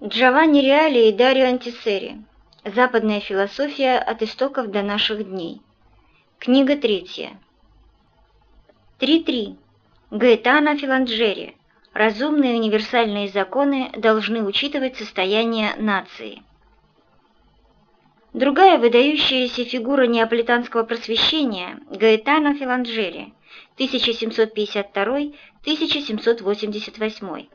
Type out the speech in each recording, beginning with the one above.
Джованни Реали и Дарио Антисери. Западная философия от истоков до наших дней. Книга третья. 3.3. Гаэтано Филанджери. Разумные универсальные законы должны учитывать состояние нации. Другая выдающаяся фигура неаполитанского просвещения – Гаэтано Филанджери, 1752-1788.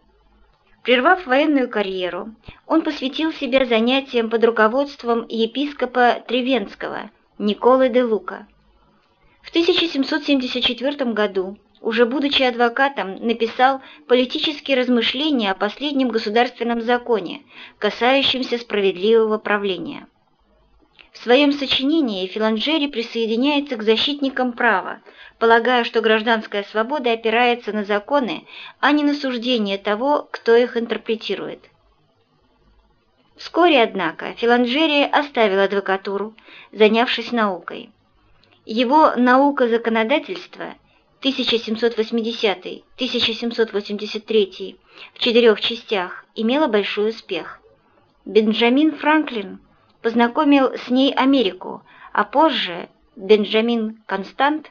Прервав военную карьеру, он посвятил себя занятиям под руководством епископа Тревенского Николы де Лука. В 1774 году, уже будучи адвокатом, написал политические размышления о последнем государственном законе, касающемся справедливого правления. Своем сочинении Филанджери присоединяется к защитникам права, полагая, что гражданская свобода опирается на законы, а не на суждение того, кто их интерпретирует. Вскоре, однако, Филанджери оставил адвокатуру, занявшись наукой. Его «Наука законодательства» 1780-1783 в четырех частях имела большой успех. Бенджамин Франклин познакомил с ней Америку, а позже Бенджамин Констант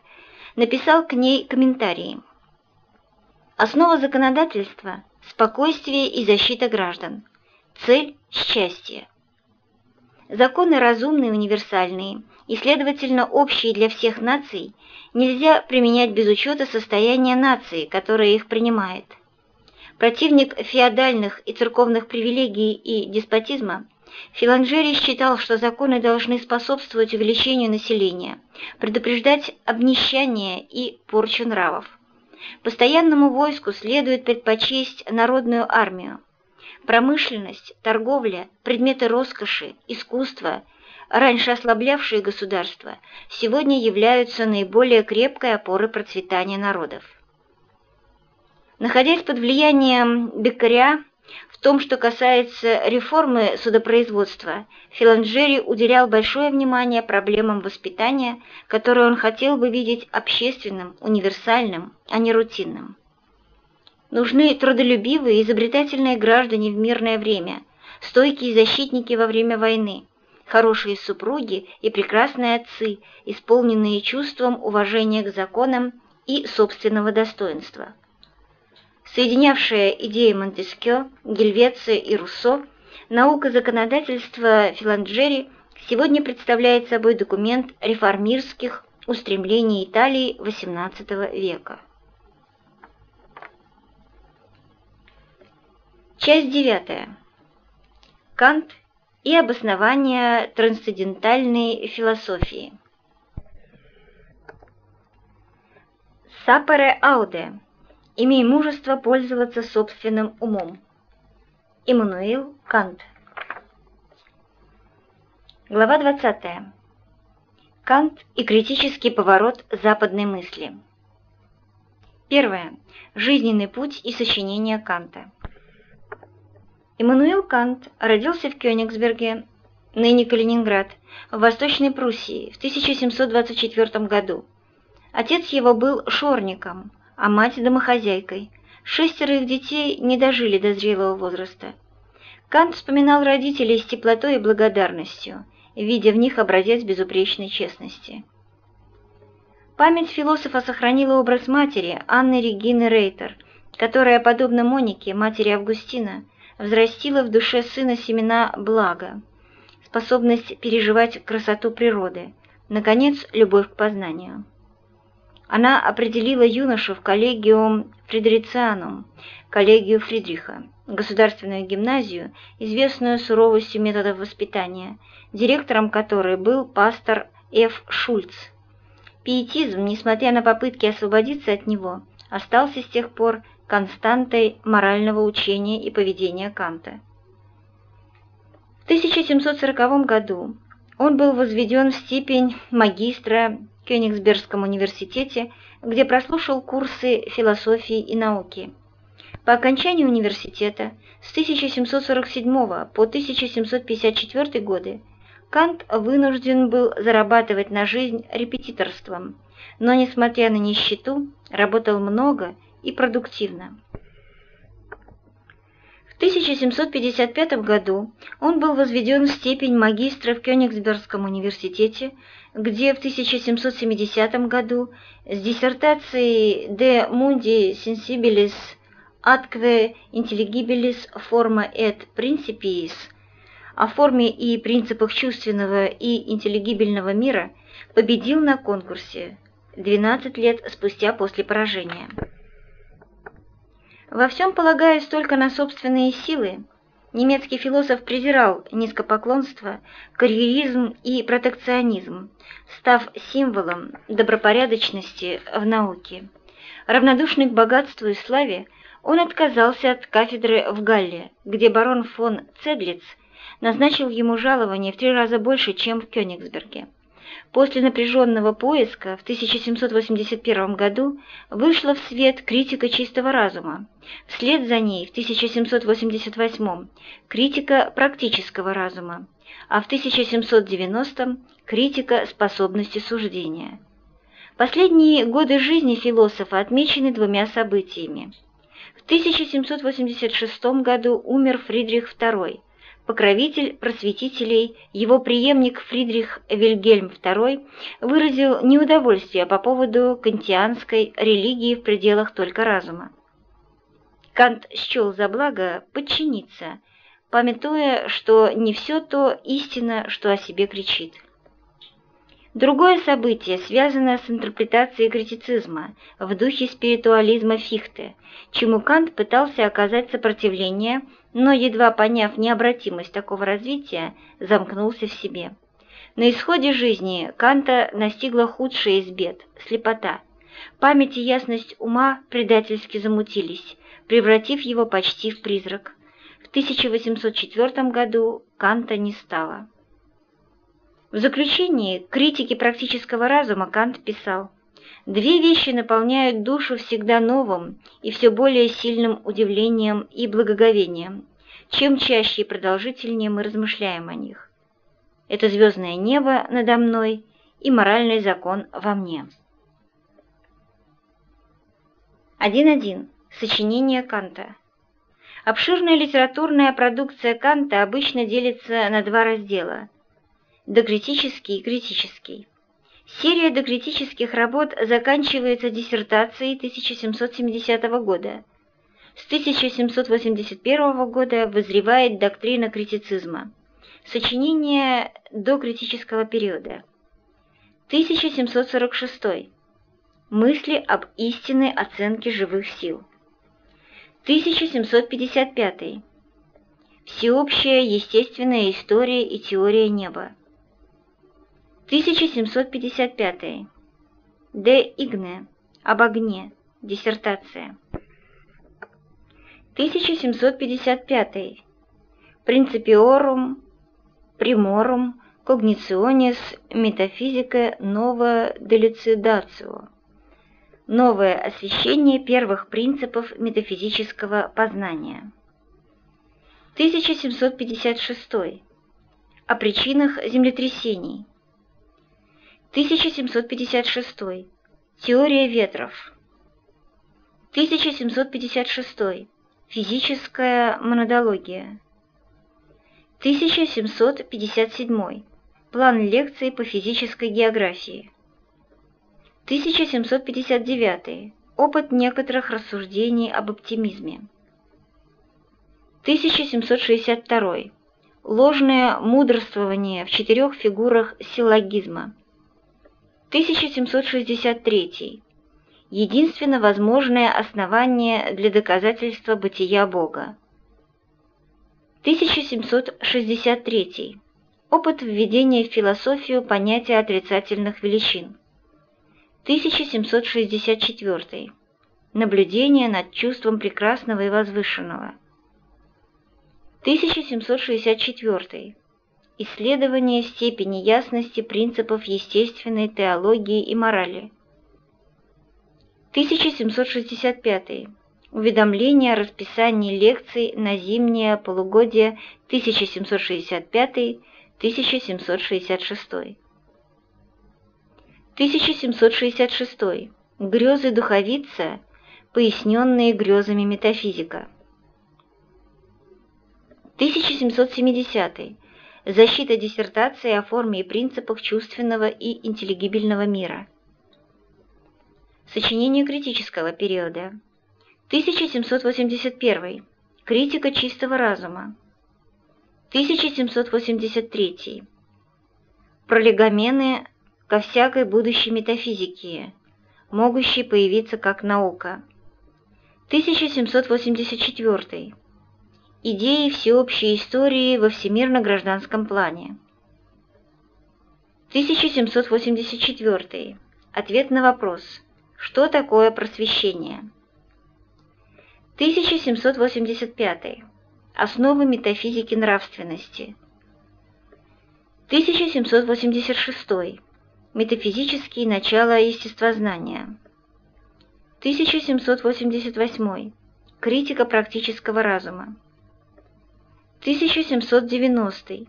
написал к ней комментарии. Основа законодательства – спокойствие и защита граждан. Цель – счастье. Законы разумные универсальные, и, следовательно, общие для всех наций, нельзя применять без учета состояния нации, которая их принимает. Противник феодальных и церковных привилегий и деспотизма – Филанджери считал, что законы должны способствовать увеличению населения, предупреждать обнищание и порчу нравов. Постоянному войску следует предпочесть народную армию. Промышленность, торговля, предметы роскоши, искусство, раньше ослаблявшие государство, сегодня являются наиболее крепкой опорой процветания народов. Находясь под влиянием Беккаря, в том, что касается реформы судопроизводства, Филанджери уделял большое внимание проблемам воспитания, которые он хотел бы видеть общественным, универсальным, а не рутинным. Нужны трудолюбивые изобретательные граждане в мирное время, стойкие защитники во время войны, хорошие супруги и прекрасные отцы, исполненные чувством уважения к законам и собственного достоинства соединявшая идеи Монтескьё, Гельвеция и Руссо, наука законодательства Филанджери сегодня представляет собой документ реформистских устремлений Италии XVIII века. Часть девятая. Кант и обоснование трансцендентальной философии. Сапаре ауде Имей мужество пользоваться собственным умом. Иммануил Кант Глава 20. Кант и критический поворот западной мысли. Первое. Жизненный путь и сочинение Канта. Иммануил Кант родился в Кёнигсберге, ныне Калининград, в Восточной Пруссии в 1724 году. Отец его был шорником – а мать – домохозяйкой. Шестеро их детей не дожили до зрелого возраста. Кант вспоминал родителей с теплотой и благодарностью, видя в них образец безупречной честности. Память философа сохранила образ матери Анны Регины Рейтер, которая, подобно Монике, матери Августина, взрастила в душе сына семена блага, способность переживать красоту природы, наконец, любовь к познанию она определила юношу в коллегиум Фридрицианум, коллегию Фридриха, государственную гимназию, известную суровостью методов воспитания, директором которой был пастор Ф. Шульц. Пиетизм, несмотря на попытки освободиться от него, остался с тех пор константой морального учения и поведения Канта. В 1740 году он был возведен в степень магистра Кёнигсбергском университете, где прослушал курсы философии и науки. По окончании университета с 1747 по 1754 годы Кант вынужден был зарабатывать на жизнь репетиторством, но, несмотря на нищету, работал много и продуктивно. В 1755 году он был возведен в степень магистра в Кёнигсбергском университете, где в 1770 году с диссертацией «De mundi sensibilis atque intelligibilis forma et principiis» о форме и принципах чувственного и интеллигибельного мира победил на конкурсе 12 лет спустя после поражения. Во всем полагаясь только на собственные силы, немецкий философ презирал низкопоклонство, карьеризм и протекционизм, став символом добропорядочности в науке. Равнодушный к богатству и славе, он отказался от кафедры в Галле, где барон фон Цедлиц назначил ему жалование в три раза больше, чем в Кёнигсберге. После напряженного поиска в 1781 году вышла в свет критика чистого разума, вслед за ней в 1788 критика практического разума, а в 1790 критика способности суждения. Последние годы жизни философа отмечены двумя событиями. В 1786 году умер Фридрих II, покровитель просветителей, его преемник Фридрих Вильгельм II выразил неудовольствие по поводу кантианской религии в пределах только разума. Кант счел за благо подчиниться, памятуя, что не все то истина, что о себе кричит. Другое событие связано с интерпретацией критицизма в духе спиритуализма Фихте, чему Кант пытался оказать сопротивление – но, едва поняв необратимость такого развития, замкнулся в себе. На исходе жизни Канта настигла худшая из бед – слепота. Память и ясность ума предательски замутились, превратив его почти в призрак. В 1804 году Канта не стало. В заключении критики практического разума Кант писал «Две вещи наполняют душу всегда новым и все более сильным удивлением и благоговением. Чем чаще и продолжительнее мы размышляем о них. Это звездное небо надо мной и моральный закон во мне». 1.1. Сочинение Канта. Обширная литературная продукция Канта обычно делится на два раздела – докритический и критический. Серия докритических работ заканчивается диссертацией 1770 года. С 1781 года вызревает доктрина критицизма. Сочинение до критического периода. 1746. Мысли об истинной оценке живых сил. 1755. Всеобщая естественная история и теория неба. 1755. Де Игне. Об огне. Диссертация. 1755. Принципиорум приморум когниционис метафизика нова делицидацио. Новое освещение первых принципов метафизического познания. 1756. О причинах землетрясений. 1756. Теория ветров. 1756. Физическая монодология. 1757. План лекций по физической географии. 1759. Опыт некоторых рассуждений об оптимизме. 1762. Ложное мудрствование в четырех фигурах силлогизма. 1763. Единственно возможное основание для доказательства бытия Бога. 1763. Опыт введения в философию понятия отрицательных величин. 1764. Наблюдение над чувством прекрасного и возвышенного. 1764. Исследование степени ясности принципов естественной теологии и морали. 1765. Уведомление о расписании лекций на зимнее полугодие 1765-1766. 1766. Грезы духовица, поясненные грезами метафизика. 1770. Защита диссертации о форме и принципах чувственного и интеллигибельного мира. Сочинение критического периода. 1781. Критика чистого разума. 1783. Пролегомены ко всякой будущей метафизике, могущей появиться как наука. 1784. Идеи всеобщей истории во всемирно-гражданском плане. 1784. Ответ на вопрос «Что такое просвещение?» 1785. Основы метафизики нравственности. 1786. Метафизические начала естествознания. 1788. Критика практического разума. 1790.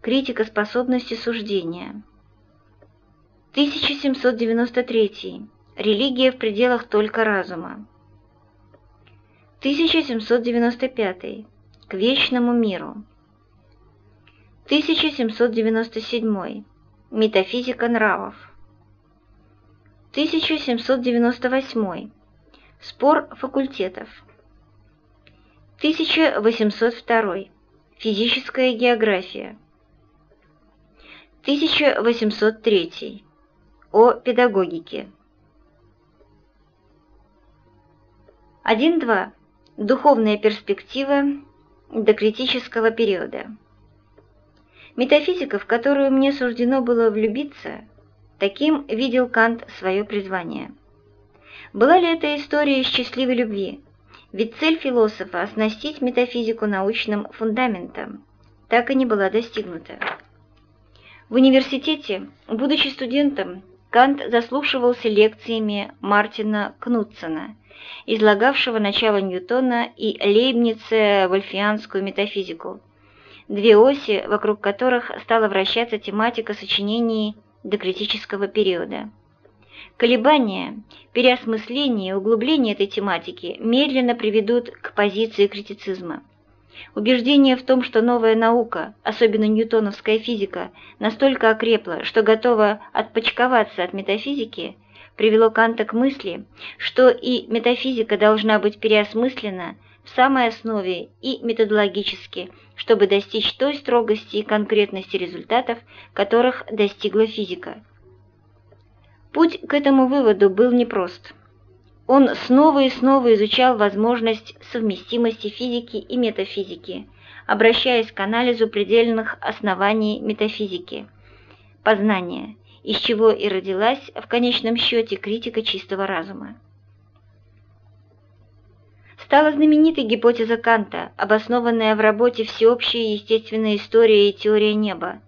Критика способности суждения. 1793. Религия в пределах только разума. 1795. К вечному миру. 1797. Метафизика нравов. 1798. Спор факультетов. 1802. Физическая география. 1803. О педагогике. 1.2. Духовная перспектива до критического периода. Метафизика, в которую мне суждено было влюбиться, таким видел Кант свое призвание. Была ли эта история счастливой любви? Ведь цель философа – оснастить метафизику научным фундаментом – так и не была достигнута. В университете, будучи студентом, Кант заслушивался лекциями Мартина Кнутсона, излагавшего начало Ньютона и Лейбница вольфианскую метафизику, две оси, вокруг которых стала вращаться тематика сочинений до критического периода. Колебания, переосмысление и углубление этой тематики медленно приведут к позиции критицизма. Убеждение в том, что новая наука, особенно ньютоновская физика, настолько окрепла, что готова отпочковаться от метафизики, привело Канта к мысли, что и метафизика должна быть переосмыслена в самой основе и методологически, чтобы достичь той строгости и конкретности результатов, которых достигла физика. Путь к этому выводу был непрост. Он снова и снова изучал возможность совместимости физики и метафизики, обращаясь к анализу предельных оснований метафизики, познания, из чего и родилась в конечном счете критика чистого разума. Стала знаменитой гипотеза Канта, обоснованная в работе «Всеобщая естественная история и теория неба»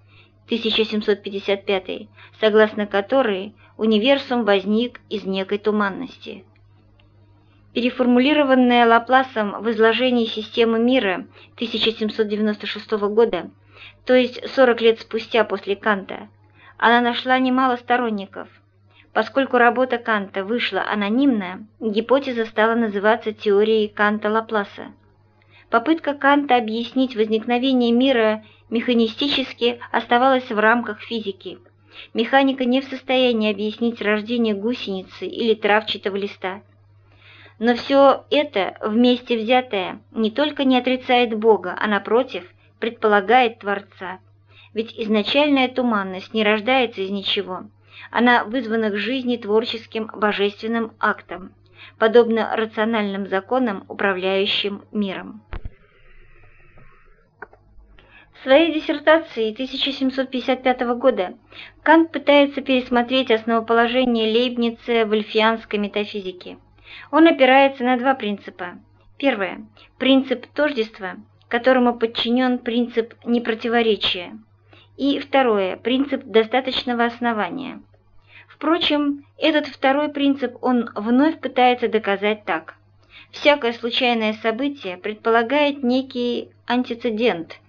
1755, согласно которой универсум возник из некой туманности. Переформулированная Лапласом в изложении системы мира 1796 года, то есть 40 лет спустя после Канта, она нашла немало сторонников. Поскольку работа Канта вышла анонимная, гипотеза стала называться теорией Канта-Лапласа. Попытка Канта объяснить возникновение мира механистически оставалась в рамках физики – Механика не в состоянии объяснить рождение гусеницы или травчатого листа. Но все это, вместе взятое, не только не отрицает Бога, а напротив, предполагает Творца. Ведь изначальная туманность не рождается из ничего. Она вызвана к жизни творческим божественным актом, подобно рациональным законам, управляющим миром своей диссертации 1755 года Кант пытается пересмотреть основоположение Лейбница в эльфианской метафизике. Он опирается на два принципа. Первое – принцип тождества, которому подчинен принцип непротиворечия. И второе – принцип достаточного основания. Впрочем, этот второй принцип он вновь пытается доказать так. Всякое случайное событие предполагает некий антицидент –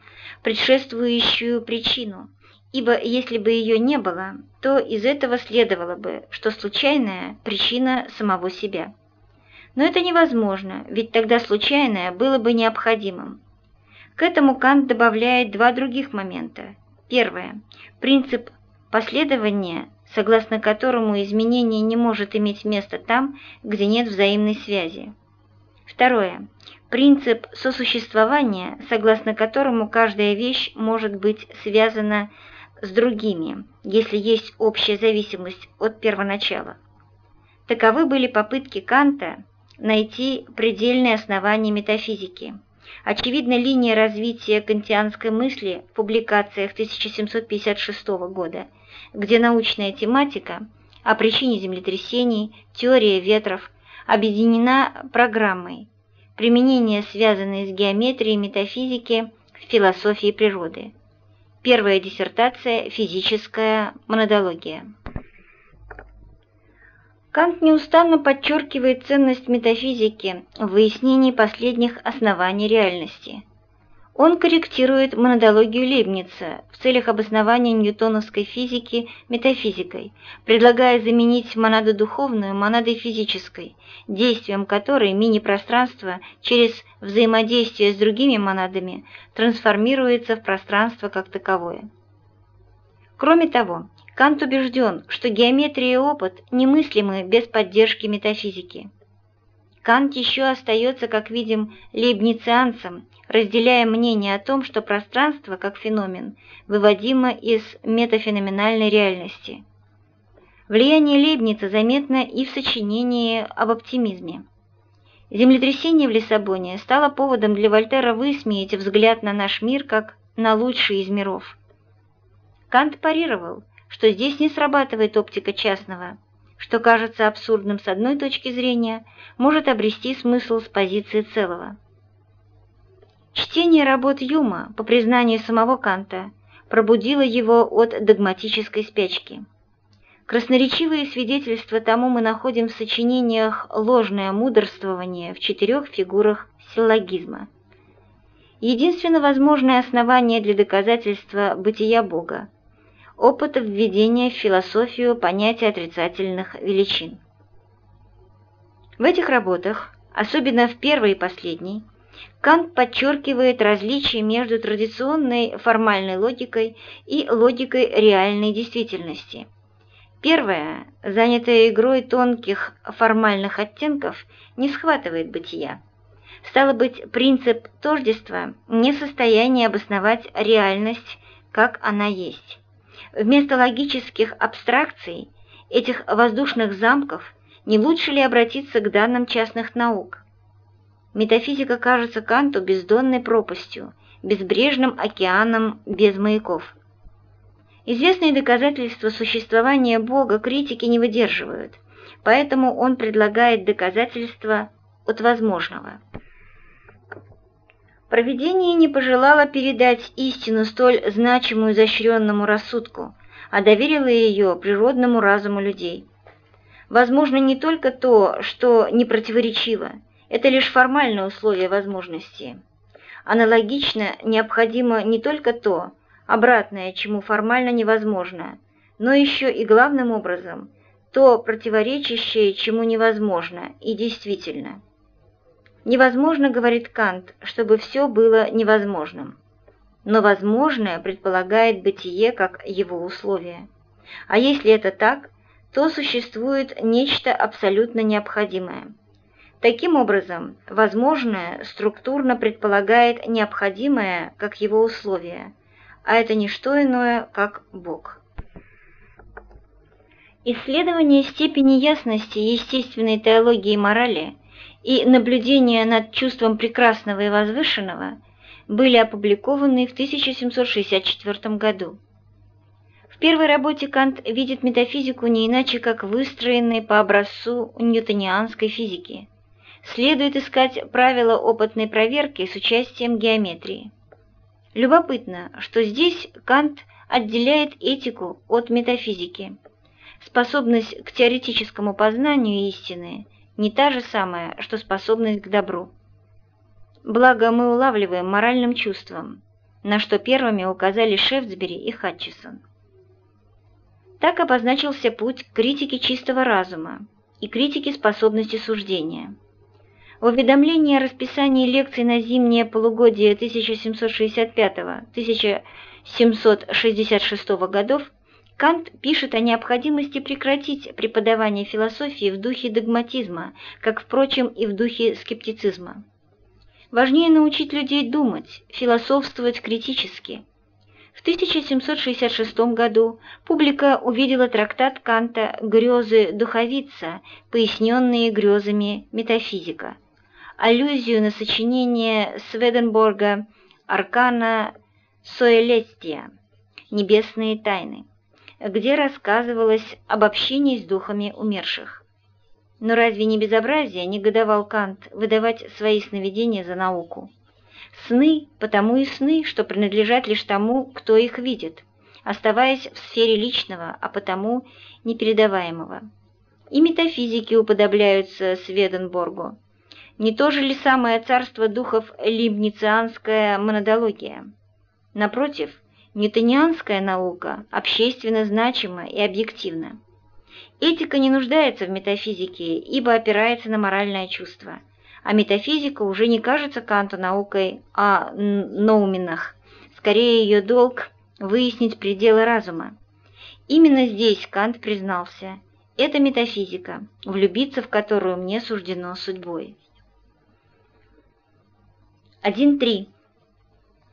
предшествующую причину, ибо если бы ее не было, то из этого следовало бы, что случайная – причина самого себя. Но это невозможно, ведь тогда случайное было бы необходимым. К этому Кант добавляет два других момента. Первое. Принцип последования, согласно которому изменение не может иметь места там, где нет взаимной связи. Второе. Принцип сосуществования, согласно которому каждая вещь может быть связана с другими, если есть общая зависимость от первоначала. Таковы были попытки Канта найти предельные основания метафизики – Очевидна линия развития кантианской мысли в публикациях 1756 года, где научная тематика о причине землетрясений, теория ветров объединена программой применение связанное с геометрией метафизики философии природы. Первая диссертация «Физическая монадология». Кант неустанно подчеркивает ценность метафизики в выяснении последних оснований реальности. Он корректирует монадологию Лейбница в целях обоснования ньютоновской физики метафизикой, предлагая заменить монаду духовную монадой физической, действием которой мини-пространство через взаимодействие с другими монадами трансформируется в пространство как таковое. Кроме того, Кант убежден, что геометрия и опыт немыслимы без поддержки метафизики. Кант еще остается, как видим, лейбницианцем, разделяя мнение о том, что пространство, как феномен, выводимо из метафеноменальной реальности. Влияние Лейбница заметно и в сочинении об оптимизме. Землетрясение в Лиссабоне стало поводом для Вольтера высмеять взгляд на наш мир как на лучший из миров. Кант парировал – что здесь не срабатывает оптика частного, что кажется абсурдным с одной точки зрения, может обрести смысл с позиции целого. Чтение работ Юма, по признанию самого Канта, пробудило его от догматической спячки. Красноречивые свидетельства тому мы находим в сочинениях «Ложное мудрствование» в четырех фигурах силлогизма. Единственно возможное основание для доказательства бытия Бога опыта введения в философию понятия отрицательных величин. В этих работах, особенно в первой и последней, Кант подчеркивает различия между традиционной формальной логикой и логикой реальной действительности. Первая, занятая игрой тонких формальных оттенков, не схватывает бытия. Стало быть, принцип тождества не в состоянии обосновать реальность, как она есть. Вместо логических абстракций, этих воздушных замков, не лучше ли обратиться к данным частных наук? Метафизика кажется Канту бездонной пропастью, безбрежным океаном без маяков. Известные доказательства существования Бога критики не выдерживают, поэтому он предлагает доказательства от возможного. Провидение не пожелало передать истину столь значимую изощренному рассудку, а доверило ее природному разуму людей. Возможно не только то, что не противоречиво, это лишь формальное условие возможности. Аналогично необходимо не только то, обратное, чему формально невозможно, но еще и главным образом, то противоречащее, чему невозможно и действительно. Невозможно, говорит Кант, чтобы все было невозможным. Но возможное предполагает бытие как его условие. А если это так, то существует нечто абсолютно необходимое. Таким образом, возможное структурно предполагает необходимое как его условие, а это не что иное, как Бог. Исследование степени ясности естественной теологии и морали – и наблюдения над чувством прекрасного и возвышенного были опубликованы в 1764 году. В первой работе Кант видит метафизику не иначе, как выстроенной по образцу ньютонианской физики. Следует искать правила опытной проверки с участием геометрии. Любопытно, что здесь Кант отделяет этику от метафизики. Способность к теоретическому познанию истины – не та же самая, что способность к добру. Благо мы улавливаем моральным чувством, на что первыми указали Шефтсбери и Хатчисон. Так обозначился путь к критике чистого разума и критике способности суждения. В уведомлении о расписании лекций на зимнее полугодие 1765-1766 годов Кант пишет о необходимости прекратить преподавание философии в духе догматизма, как, впрочем, и в духе скептицизма. Важнее научить людей думать, философствовать критически. В 1766 году публика увидела трактат Канта «Грезы духовица», поясненные грезами метафизика, аллюзию на сочинение Сведенборга «Аркана Соэлестия» «Небесные тайны» где рассказывалось об общении с духами умерших. Но разве не безобразие, негодовал Кант, выдавать свои сновидения за науку? Сны, потому и сны, что принадлежат лишь тому, кто их видит, оставаясь в сфере личного, а потому непередаваемого. И метафизики уподобляются Сведенборгу. Не то же ли самое царство духов либницианская монодология? Напротив, Ньютонианская наука общественно значима и объективна. Этика не нуждается в метафизике, ибо опирается на моральное чувство, а метафизика уже не кажется Канту наукой о ноуменах, скорее ее долг – выяснить пределы разума. Именно здесь Кант признался – это метафизика, влюбиться в которую мне суждено судьбой. 1.3.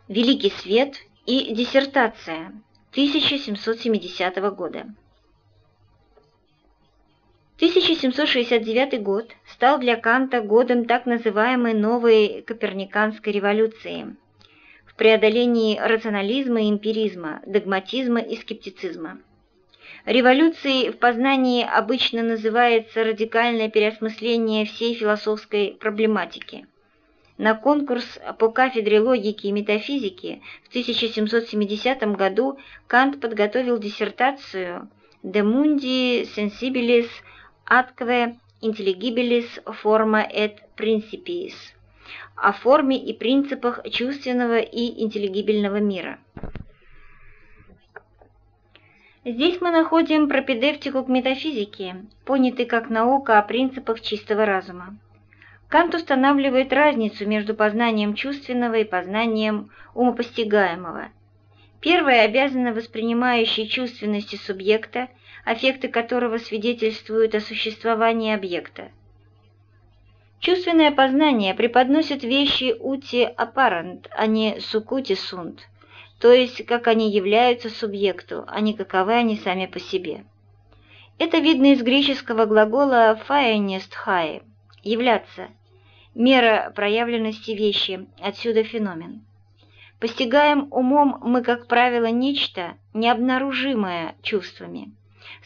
Великий свет – и диссертация 1770 года. 1769 год стал для Канта годом так называемой новой коперниканской революции в преодолении рационализма и эмпиризма, догматизма и скептицизма. Революцией в познании обычно называется радикальное переосмысление всей философской проблематики – на конкурс по кафедре логики и метафизики в 1770 году Кант подготовил диссертацию «De mundi sensibilis atque intelligibilis forma et principiis» о форме и принципах чувственного и интеллигибельного мира. Здесь мы находим пропедевтику к метафизике, понятой как наука о принципах чистого разума. Кант устанавливает разницу между познанием чувственного и познанием умопостигаемого. Первое обязано воспринимающей чувственности субъекта, аффекты которого свидетельствуют о существовании объекта. Чувственное познание преподносит вещи ути аппарант, а не сукути сунт, то есть как они являются субъекту, а не каковы они сами по себе. Это видно из греческого глагола «фаенест хай» – «являться», мера проявленности вещи, отсюда феномен. Постигаем умом мы, как правило, нечто, необнаружимое чувствами.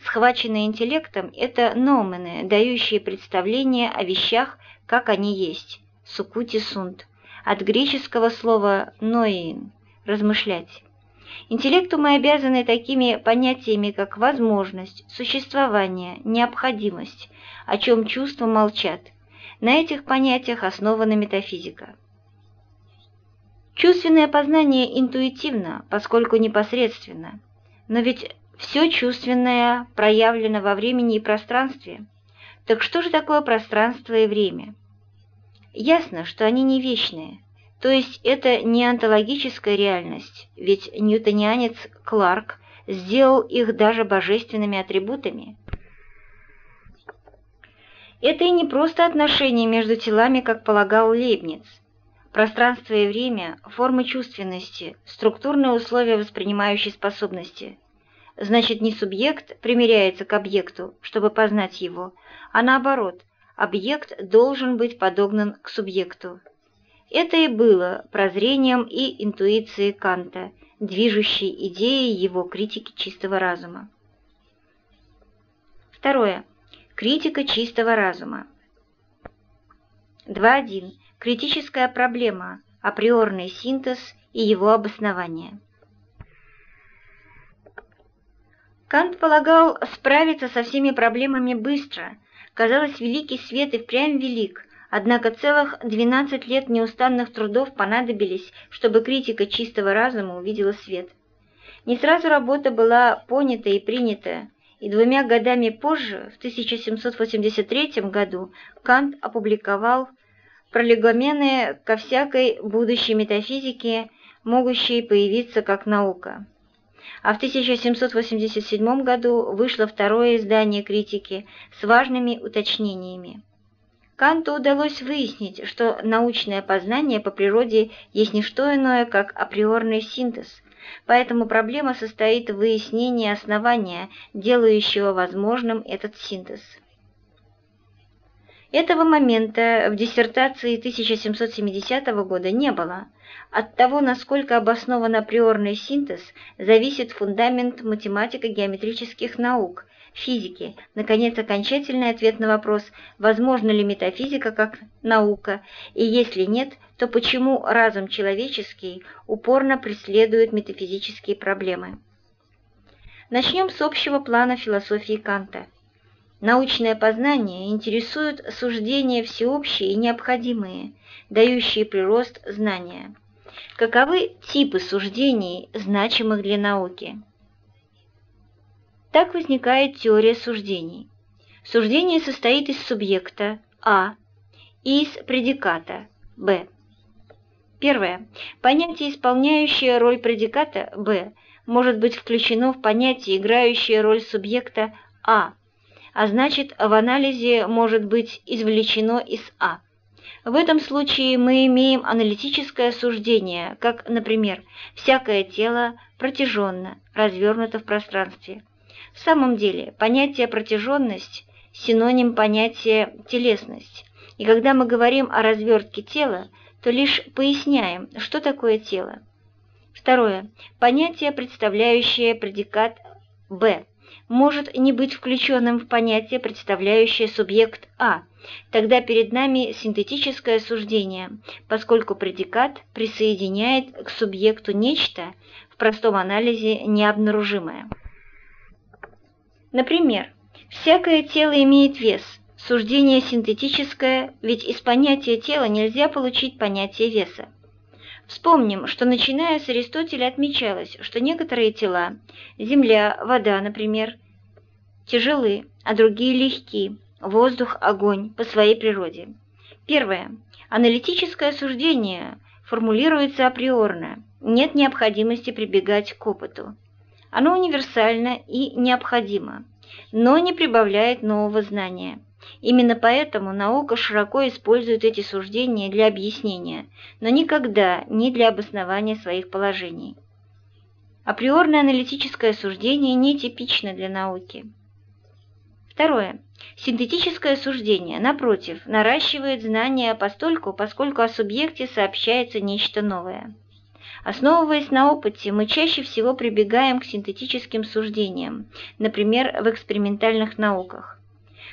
Схваченное интеллектом – это номены, дающие представление о вещах, как они есть, сукути сунт, от греческого слова «ноин» – размышлять. Интеллекту мы обязаны такими понятиями, как возможность, существование, необходимость, о чем чувства молчат – на этих понятиях основана метафизика. Чувственное познание интуитивно, поскольку непосредственно, но ведь все чувственное проявлено во времени и пространстве. Так что же такое пространство и время? Ясно, что они не вечные, то есть это не онтологическая реальность, ведь ньютонианец Кларк сделал их даже божественными атрибутами – это и не просто отношения между телами, как полагал Лейбниц. Пространство и время – формы чувственности, структурные условия воспринимающей способности. Значит, не субъект примиряется к объекту, чтобы познать его, а наоборот, объект должен быть подогнан к субъекту. Это и было прозрением и интуицией Канта, движущей идеей его критики чистого разума. Второе. Критика чистого разума. 2.1. Критическая проблема. Априорный синтез и его обоснование. Кант полагал справиться со всеми проблемами быстро. Казалось, великий свет и впрямь велик, однако целых 12 лет неустанных трудов понадобились, чтобы критика чистого разума увидела свет. Не сразу работа была понята и принята, и двумя годами позже, в 1783 году, Кант опубликовал пролегомены ко всякой будущей метафизике, могущей появиться как наука. А в 1787 году вышло второе издание критики с важными уточнениями. Канту удалось выяснить, что научное познание по природе есть не что иное, как априорный синтез, поэтому проблема состоит в выяснении основания, делающего возможным этот синтез. Этого момента в диссертации 1770 года не было. От того, насколько обоснован априорный синтез, зависит фундамент математико-геометрических наук, физики, наконец, окончательный ответ на вопрос, возможно ли метафизика как наука, и если нет, то почему разум человеческий упорно преследует метафизические проблемы. Начнем с общего плана философии Канта – Научное познание интересует суждения всеобщие и необходимые, дающие прирост знания. Каковы типы суждений, значимых для науки? Так возникает теория суждений. Суждение состоит из субъекта А и из предиката Б. Первое. Понятие, исполняющее роль предиката Б, может быть включено в понятие, играющее роль субъекта А – а значит, в анализе может быть извлечено из А. В этом случае мы имеем аналитическое суждение, как, например, всякое тело протяженно, развернуто в пространстве. В самом деле, понятие протяженность – синоним понятия телесность, и когда мы говорим о развертке тела, то лишь поясняем, что такое тело. Второе. Понятие, представляющее предикат «б», может не быть включенным в понятие, представляющее субъект А. Тогда перед нами синтетическое суждение, поскольку предикат присоединяет к субъекту нечто, в простом анализе необнаружимое. Например, всякое тело имеет вес, суждение синтетическое, ведь из понятия тела нельзя получить понятие веса. Вспомним, что начиная с Аристотеля отмечалось, что некоторые тела, земля, вода, например, тяжелы, а другие легки, воздух, огонь по своей природе. Первое. Аналитическое суждение формулируется априорно, нет необходимости прибегать к опыту. Оно универсально и необходимо, но не прибавляет нового знания. Именно поэтому наука широко использует эти суждения для объяснения, но никогда не для обоснования своих положений. Априорное аналитическое суждение нетипично для науки. Второе. Синтетическое суждение, напротив, наращивает знания постольку, поскольку о субъекте сообщается нечто новое. Основываясь на опыте, мы чаще всего прибегаем к синтетическим суждениям, например, в экспериментальных науках.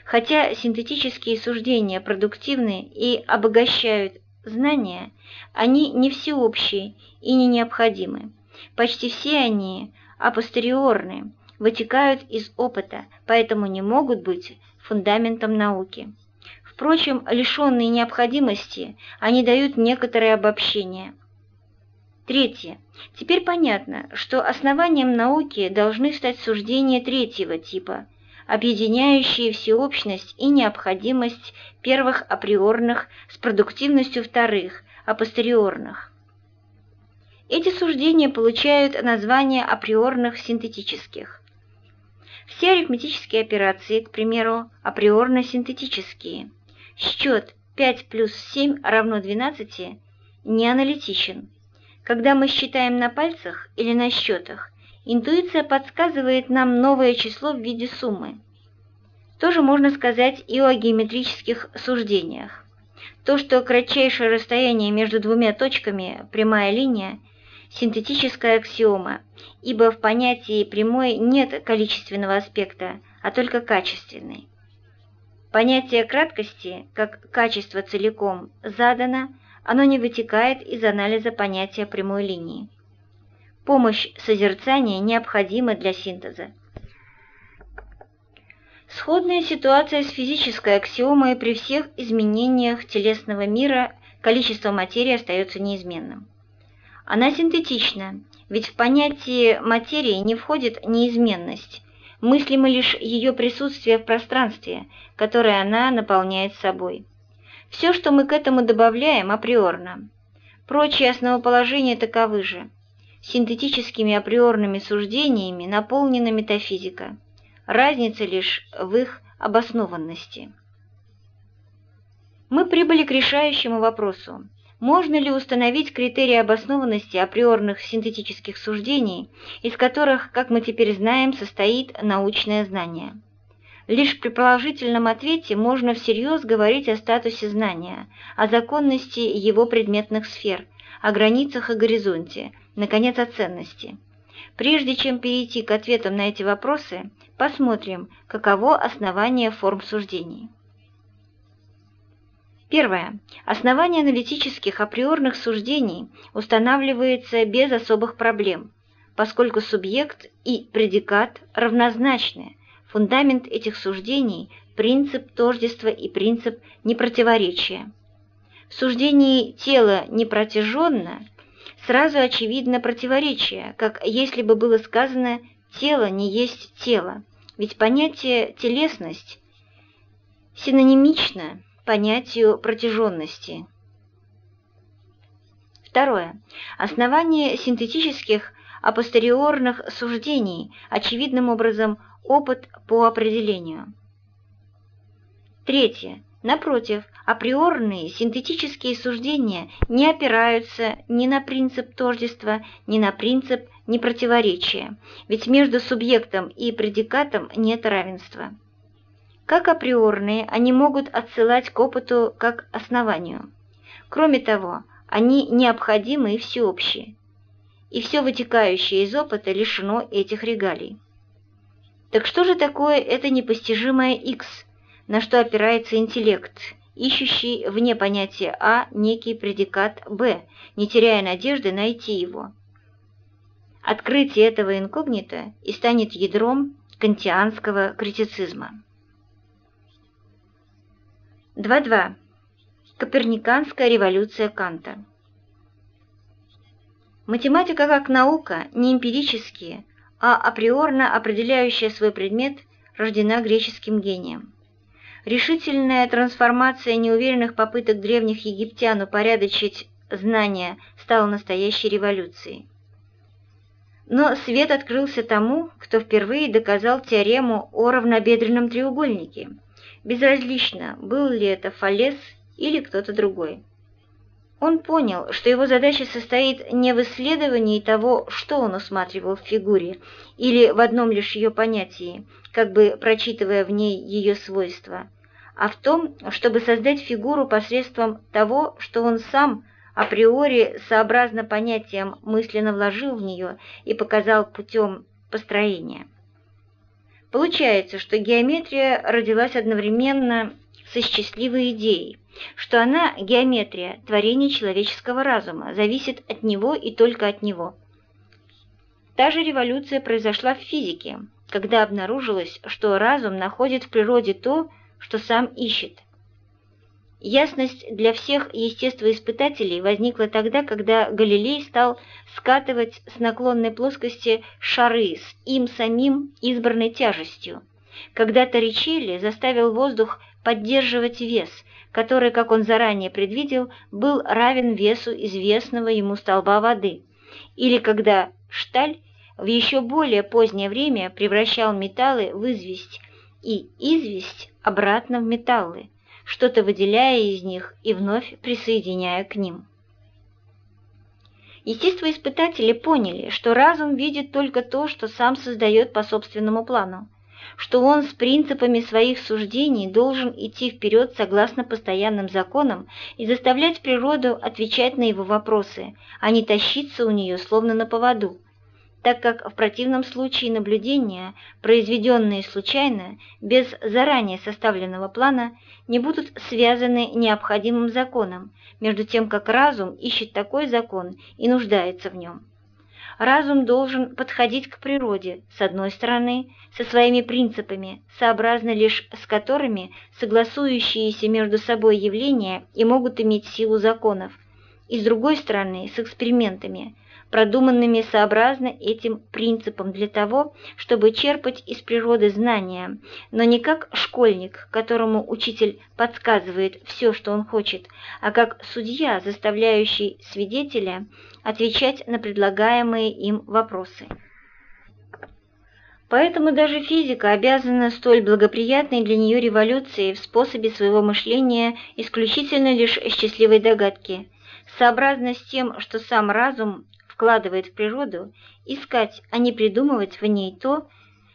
Хотя синтетические суждения продуктивны и обогащают знания, они не всеобщие и не необходимы. Почти все они апостериорны, вытекают из опыта, поэтому не могут быть фундаментом науки. Впрочем, лишенные необходимости, они дают некоторое обобщение. Третье. Теперь понятно, что основанием науки должны стать суждения третьего типа, объединяющие всеобщность и необходимость первых априорных с продуктивностью вторых, апостериорных. Эти суждения получают название априорных синтетических. Все арифметические операции, к примеру, априорно-синтетические. Счет 5 плюс 7 равно 12 не аналитичен. Когда мы считаем на пальцах или на счетах, Интуиция подсказывает нам новое число в виде суммы. Тоже можно сказать и о геометрических суждениях. То, что кратчайшее расстояние между двумя точками – прямая линия – синтетическая аксиома, ибо в понятии прямой нет количественного аспекта, а только качественный. Понятие краткости, как качество целиком, задано, оно не вытекает из анализа понятия прямой линии. Помощь созерцания необходима для синтеза. Сходная ситуация с физической аксиомой при всех изменениях телесного мира количество материи остается неизменным. Она синтетична, ведь в понятие материи не входит неизменность, мыслимо лишь ее присутствие в пространстве, которое она наполняет собой. Все, что мы к этому добавляем, априорно. Прочие основоположения таковы же. Синтетическими априорными суждениями наполнена метафизика. Разница лишь в их обоснованности. Мы прибыли к решающему вопросу. Можно ли установить критерии обоснованности априорных синтетических суждений, из которых, как мы теперь знаем, состоит научное знание? Лишь при положительном ответе можно всерьез говорить о статусе знания, о законности его предметных сфер, о границах и горизонте, наконец, о ценности. Прежде чем перейти к ответам на эти вопросы, посмотрим, каково основание форм суждений. Первое. Основание аналитических априорных суждений устанавливается без особых проблем, поскольку субъект и предикат равнозначны. Фундамент этих суждений – принцип тождества и принцип непротиворечия. В суждении «тело непротяженно» сразу очевидно противоречие, как если бы было сказано «тело не есть тело», ведь понятие «телесность» синонимично понятию протяженности. Второе. Основание синтетических апостериорных суждений, очевидным образом опыт по определению. Третье. Напротив, априорные синтетические суждения не опираются ни на принцип тождества, ни на принцип непротиворечия, ведь между субъектом и предикатом нет равенства. Как априорные, они могут отсылать к опыту как основанию. Кроме того, они необходимы и всеобщие, и все вытекающее из опыта лишено этих регалий. Так что же такое это непостижимое X, на что опирается интеллект, ищущий вне понятия А некий предикат Б, не теряя надежды найти его? Открытие этого инкогнито и станет ядром кантианского критицизма. 2.2. Коперниканская революция Канта. Математика как наука не эмпирически, а априорно определяющая свой предмет, рождена греческим гением. Решительная трансформация неуверенных попыток древних египтян упорядочить знания стала настоящей революцией. Но свет открылся тому, кто впервые доказал теорему о равнобедренном треугольнике – безразлично, был ли это Фалес или кто-то другой. Он понял, что его задача состоит не в исследовании того, что он усматривал в фигуре, или в одном лишь ее понятии, как бы прочитывая в ней ее свойства, а в том, чтобы создать фигуру посредством того, что он сам априори сообразно понятиям мысленно вложил в нее и показал путем построения. Получается, что геометрия родилась одновременно со счастливой идеей, что она, геометрия, творение человеческого разума, зависит от него и только от него. Та же революция произошла в физике, когда обнаружилось, что разум находит в природе то, что сам ищет. Ясность для всех естествоиспытателей возникла тогда, когда Галилей стал скатывать с наклонной плоскости шары с им самим избранной тяжестью. Когда Торричелли заставил воздух поддерживать вес, который, как он заранее предвидел, был равен весу известного ему столба воды. Или когда Шталь в еще более позднее время превращал металлы в известь и известь обратно в металлы что-то выделяя из них и вновь присоединяя к ним. Естествоиспытатели поняли, что разум видит только то, что сам создает по собственному плану, что он с принципами своих суждений должен идти вперед согласно постоянным законам и заставлять природу отвечать на его вопросы, а не тащиться у нее словно на поводу так как в противном случае наблюдения, произведенные случайно, без заранее составленного плана, не будут связаны необходимым законом, между тем как разум ищет такой закон и нуждается в нем. Разум должен подходить к природе, с одной стороны, со своими принципами, сообразно лишь с которыми согласующиеся между собой явления и могут иметь силу законов, и с другой стороны, с экспериментами – продуманными сообразно этим принципам для того, чтобы черпать из природы знания, но не как школьник, которому учитель подсказывает все, что он хочет, а как судья, заставляющий свидетеля отвечать на предлагаемые им вопросы. Поэтому даже физика обязана столь благоприятной для нее революции в способе своего мышления исключительно лишь счастливой догадки, сообразно с тем, что сам разум вкладывает в природу, искать, а не придумывать в ней то,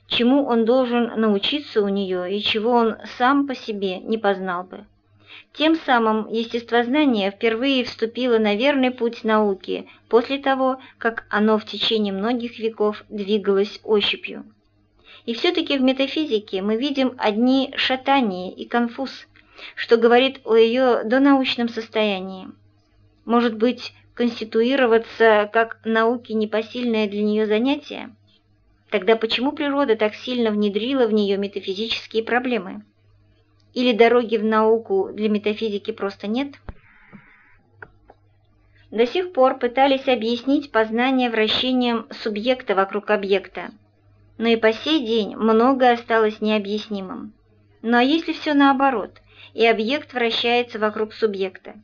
чему он должен научиться у нее и чего он сам по себе не познал бы. Тем самым естествознание впервые вступило на верный путь науки после того, как оно в течение многих веков двигалось ощупью. И все-таки в метафизике мы видим одни шатания и конфуз, что говорит о ее донаучном состоянии. Может быть, конституироваться как науки непосильное для нее занятие? Тогда почему природа так сильно внедрила в нее метафизические проблемы? Или дороги в науку для метафизики просто нет? До сих пор пытались объяснить познание вращением субъекта вокруг объекта, но и по сей день многое осталось необъяснимым. Ну а если все наоборот, и объект вращается вокруг субъекта?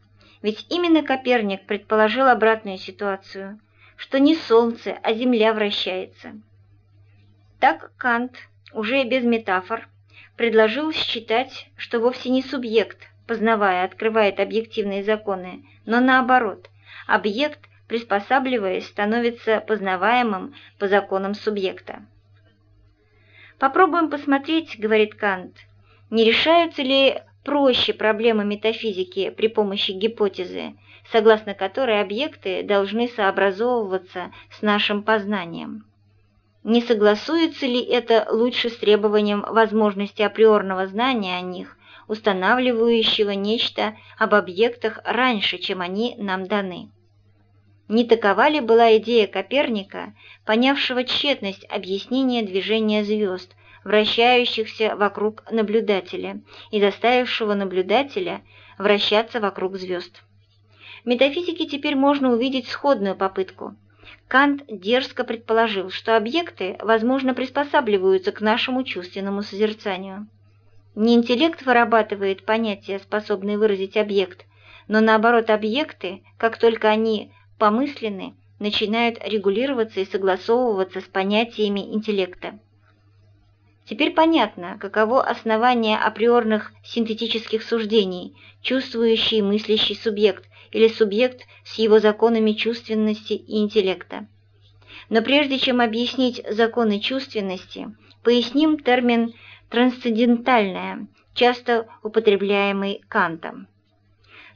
Ведь именно Коперник предположил обратную ситуацию, что не Солнце, а Земля вращается. Так Кант, уже без метафор, предложил считать, что вовсе не субъект, познавая, открывает объективные законы, но наоборот, объект, приспосабливаясь, становится познаваемым по законам субъекта. Попробуем посмотреть, говорит Кант, не решаются ли проще проблемы метафизики при помощи гипотезы, согласно которой объекты должны сообразовываться с нашим познанием. Не согласуется ли это лучше с требованием возможности априорного знания о них, устанавливающего нечто об объектах раньше, чем они нам даны? Не такова ли была идея Коперника, понявшего тщетность объяснения движения звезд, вращающихся вокруг наблюдателя, и заставившего наблюдателя вращаться вокруг звезд? В метафизике теперь можно увидеть сходную попытку. Кант дерзко предположил, что объекты, возможно, приспосабливаются к нашему чувственному созерцанию. Не интеллект вырабатывает понятия, способные выразить объект, но наоборот объекты, как только они помысленные начинают регулироваться и согласовываться с понятиями интеллекта. Теперь понятно, каково основание априорных синтетических суждений, чувствующий мыслящий субъект или субъект с его законами чувственности и интеллекта. Но прежде чем объяснить законы чувственности, поясним термин «трансцендентальное», часто употребляемый Кантом.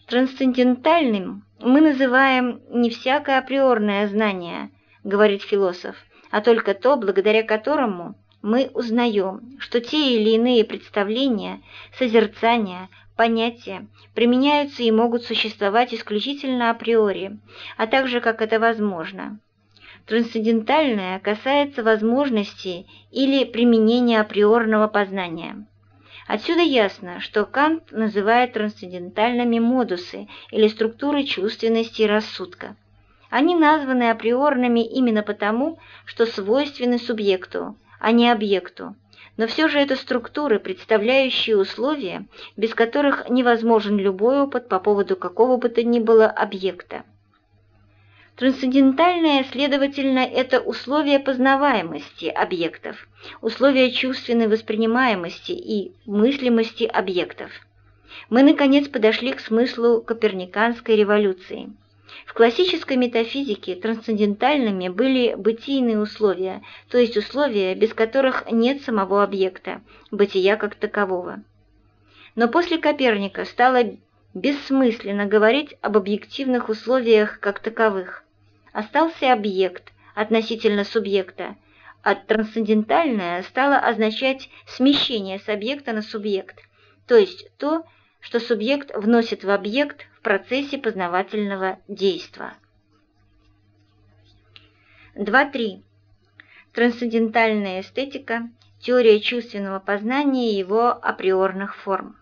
Трансцендентальным мы называем не всякое априорное знание, говорит философ, а только то, благодаря которому мы узнаем, что те или иные представления, созерцания, понятия применяются и могут существовать исключительно априори, а также как это возможно. Трансцендентальное касается возможности или применения априорного познания. Отсюда ясно, что Кант называет трансцендентальными модусы или структуры чувственности и рассудка. Они названы априорными именно потому, что свойственны субъекту, а не объекту. Но все же это структуры, представляющие условия, без которых невозможен любой опыт по поводу какого бы то ни было объекта. Трансцендентальное, следовательно, это условие познаваемости объектов, условие чувственной воспринимаемости и мыслимости объектов. Мы, наконец, подошли к смыслу коперниканской революции. В классической метафизике трансцендентальными были бытийные условия, то есть условия, без которых нет самого объекта, бытия как такового. Но после Коперника стало бессмысленно говорить об объективных условиях как таковых остался объект относительно субъекта, а трансцендентальное стало означать смещение с объекта на субъект, то есть то, что субъект вносит в объект в процессе познавательного действа. 2.3. Трансцендентальная эстетика, теория чувственного познания и его априорных форм.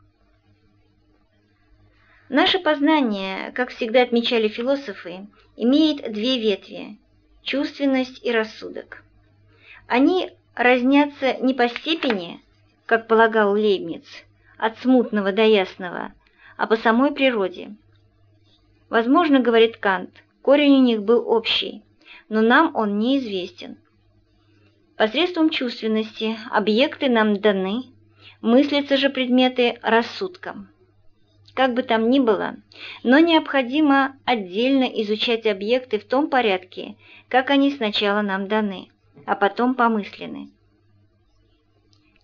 Наше познание, как всегда отмечали философы, имеет две ветви чувственность и рассудок. Они разнятся не по степени, как полагал Лейбниц, от смутного до ясного, а по самой природе. Возможно, говорит Кант, корень у них был общий, но нам он неизвестен. Посредством чувственности объекты нам даны, мыслятся же предметы рассудком. Как бы там ни было, но необходимо отдельно изучать объекты в том порядке, как они сначала нам даны, а потом помыслены.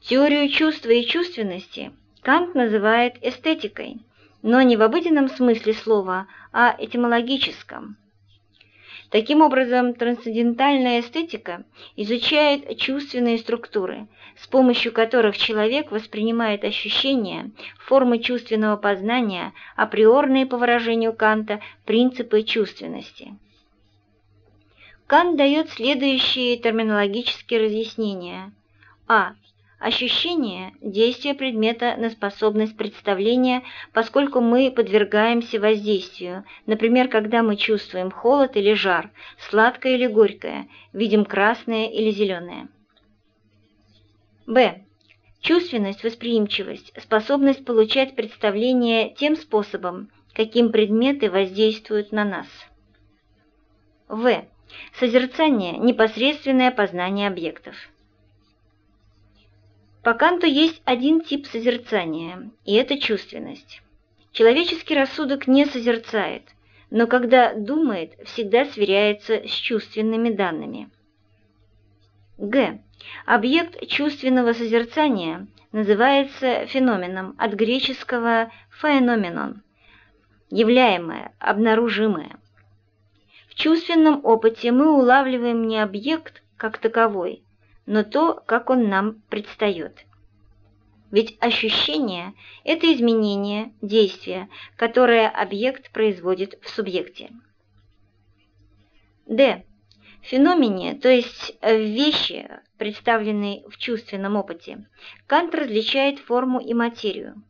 Теорию чувства и чувственности Кант называет эстетикой, но не в обыденном смысле слова, а этимологическом – Таким образом, трансцендентальная эстетика изучает чувственные структуры, с помощью которых человек воспринимает ощущения, формы чувственного познания, априорные, по выражению Канта, принципы чувственности. Кант дает следующие терминологические разъяснения. А. Ощущение – действие предмета на способность представления, поскольку мы подвергаемся воздействию, например, когда мы чувствуем холод или жар, сладкое или горькое, видим красное или зеленое. Б. Чувственность, восприимчивость, способность получать представление тем способом, каким предметы воздействуют на нас. В. Созерцание – непосредственное познание объектов. По Канту есть один тип созерцания, и это чувственность. Человеческий рассудок не созерцает, но когда думает, всегда сверяется с чувственными данными. Г. Объект чувственного созерцания называется феноменом от греческого «феноменон» – являемое, обнаружимое. В чувственном опыте мы улавливаем не объект как таковой, но то, как он нам предстает. Ведь ощущение – это изменение, действие, которое объект производит в субъекте. Д. Феномене, то есть в вещи, представленной в чувственном опыте, Кант различает форму и материю.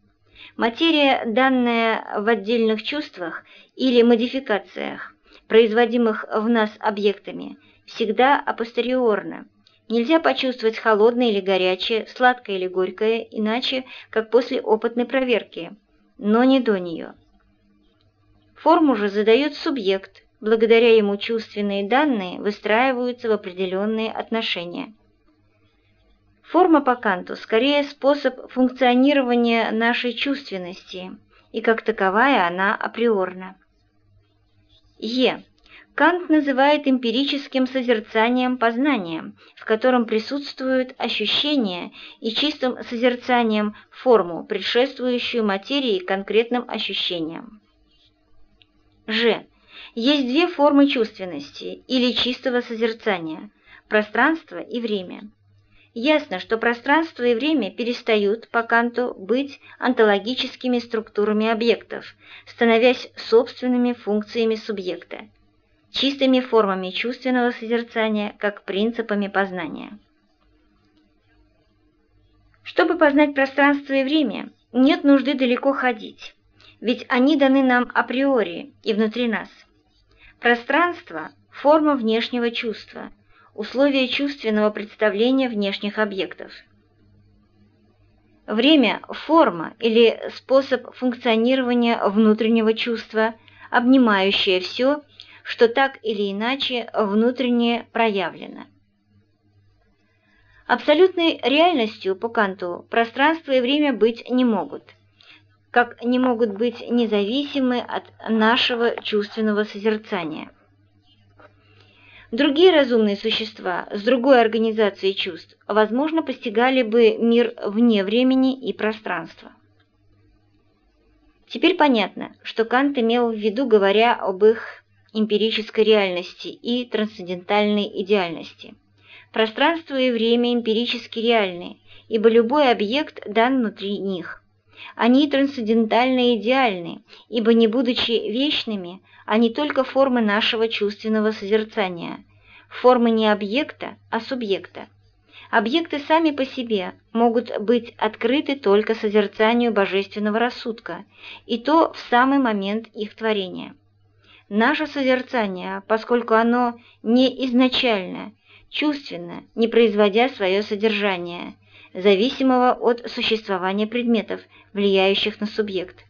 Материя, данная в отдельных чувствах или модификациях, производимых в нас объектами, всегда апостериорна, Нельзя почувствовать холодное или горячее, сладкое или горькое, иначе, как после опытной проверки, но не до нее. Форму же задает субъект, благодаря ему чувственные данные выстраиваются в определенные отношения. Форма по Канту скорее способ функционирования нашей чувственности, и как таковая она априорна. Е. Кант называет эмпирическим созерцанием познанием, в котором присутствуют ощущения и чистым созерцанием форму, предшествующую материи конкретным ощущениям. Ж. Есть две формы чувственности или чистого созерцания – пространство и время. Ясно, что пространство и время перестают по Канту быть онтологическими структурами объектов, становясь собственными функциями субъекта – чистыми формами чувственного созерцания, как принципами познания. Чтобы познать пространство и время, нет нужды далеко ходить, ведь они даны нам априори и внутри нас. Пространство – форма внешнего чувства, условие чувственного представления внешних объектов. Время – форма или способ функционирования внутреннего чувства, обнимающее все что так или иначе внутренне проявлено. Абсолютной реальностью по Канту пространство и время быть не могут, как не могут быть независимы от нашего чувственного созерцания. Другие разумные существа с другой организацией чувств, возможно, постигали бы мир вне времени и пространства. Теперь понятно, что Кант имел в виду, говоря об их эмпирической реальности и трансцендентальной идеальности. Пространство и время эмпирически реальны, ибо любой объект дан внутри них. Они трансцендентально идеальны, ибо не будучи вечными, они только формы нашего чувственного созерцания, формы не объекта, а субъекта. Объекты сами по себе могут быть открыты только созерцанию божественного рассудка, и то в самый момент их творения. Наше созерцание, поскольку оно не изначально, чувственно, не производя свое содержание, зависимого от существования предметов, влияющих на субъект.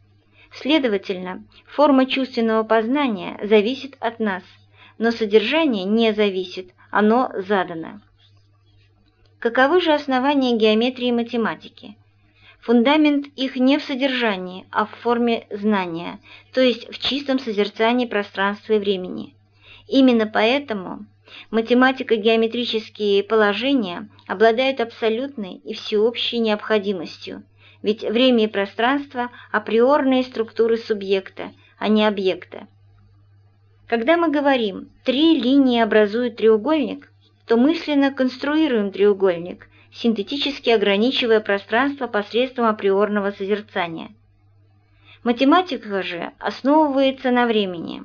Следовательно, форма чувственного познания зависит от нас, но содержание не зависит, оно задано. Каковы же основания геометрии и математики? Фундамент их не в содержании, а в форме знания, то есть в чистом созерцании пространства и времени. Именно поэтому математико-геометрические положения обладают абсолютной и всеобщей необходимостью, ведь время и пространство – априорные структуры субъекта, а не объекта. Когда мы говорим «три линии образуют треугольник», то мысленно конструируем треугольник, синтетически ограничивая пространство посредством априорного созерцания. Математика же основывается на времени.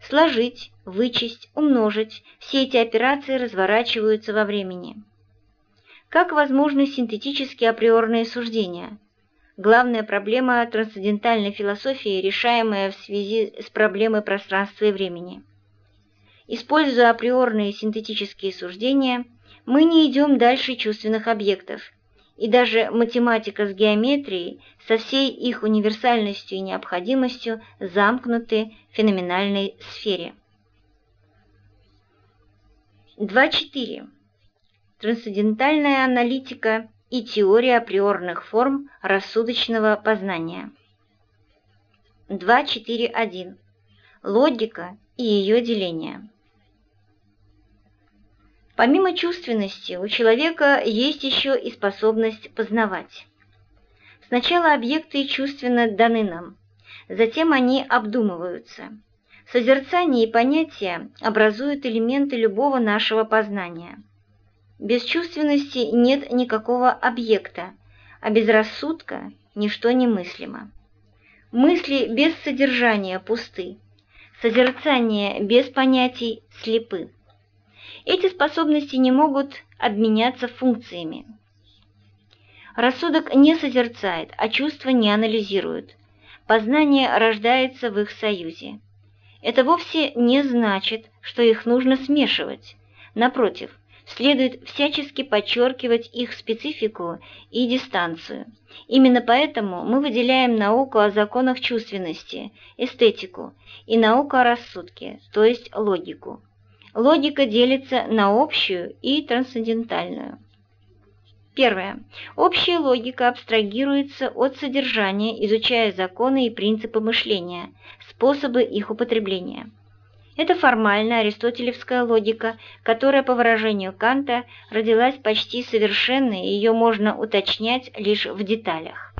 Сложить, вычесть, умножить – все эти операции разворачиваются во времени. Как возможны синтетические априорные суждения? Главная проблема трансцендентальной философии, решаемая в связи с проблемой пространства и времени. Используя априорные синтетические суждения, мы не идем дальше чувственных объектов, и даже математика с геометрией со всей их универсальностью и необходимостью замкнуты в феноменальной сфере. 2.4. Трансцендентальная аналитика и теория априорных форм рассудочного познания. 2.4.1. Логика и ее деление. Помимо чувственности, у человека есть еще и способность познавать. Сначала объекты чувственно даны нам, затем они обдумываются. Созерцание и понятия образуют элементы любого нашего познания. Без чувственности нет никакого объекта, а без рассудка ничто немыслимо. Мысли без содержания пусты, созерцание без понятий слепы. Эти способности не могут обменяться функциями. Рассудок не созерцает, а чувства не анализируют. Познание рождается в их союзе. Это вовсе не значит, что их нужно смешивать. Напротив, следует всячески подчеркивать их специфику и дистанцию. Именно поэтому мы выделяем науку о законах чувственности, эстетику, и науку о рассудке, то есть логику логика делится на общую и трансцендентальную. Первое. Общая логика абстрагируется от содержания, изучая законы и принципы мышления, способы их употребления. Это формальная аристотелевская логика, которая, по выражению Канта, родилась почти совершенной, и ее можно уточнять лишь в деталях.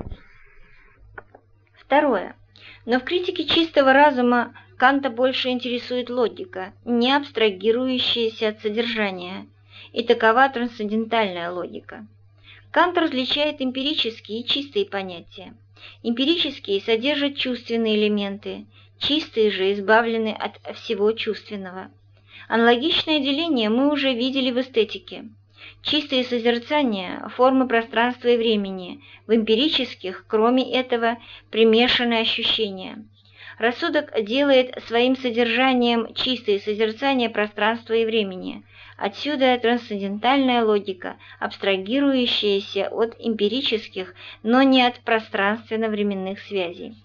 Второе. Но в критике чистого разума Канта больше интересует логика, не абстрагирующаяся от содержания, и такова трансцендентальная логика. Кант различает эмпирические и чистые понятия. Эмпирические содержат чувственные элементы, чистые же избавлены от всего чувственного. Аналогичное деление мы уже видели в эстетике. Чистые созерцания – формы пространства и времени, в эмпирических, кроме этого, примешаны ощущения – Рассудок делает своим содержанием чистое созерцание пространства и времени. Отсюда трансцендентальная логика, абстрагирующаяся от эмпирических, но не от пространственно-временных связей.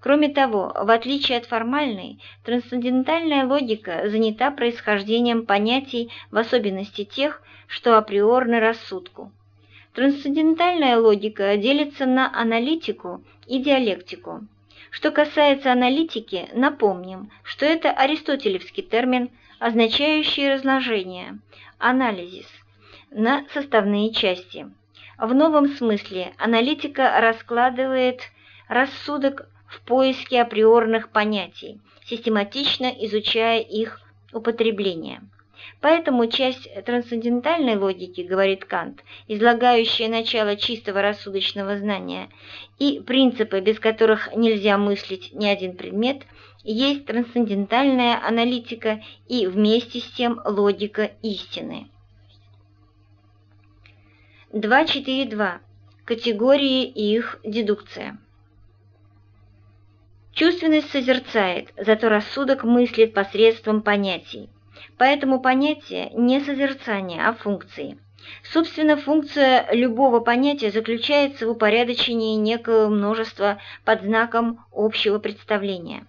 Кроме того, в отличие от формальной, трансцендентальная логика занята происхождением понятий, в особенности тех, что априорны рассудку. Трансцендентальная логика делится на аналитику и диалектику. Что касается аналитики, напомним, что это аристотелевский термин, означающий разложение, анализис, на составные части. В новом смысле аналитика раскладывает рассудок в поиске априорных понятий, систематично изучая их употребление. Поэтому часть трансцендентальной логики, говорит Кант, излагающая начало чистого рассудочного знания, и принципы, без которых нельзя мыслить ни один предмет, есть трансцендентальная аналитика и вместе с тем логика истины. 2.4.2. Категории и их дедукция. Чувственность созерцает, зато рассудок мыслит посредством понятий. Поэтому понятие не созерцание, а функции. Собственно, функция любого понятия заключается в упорядочении некого множества под знаком общего представления.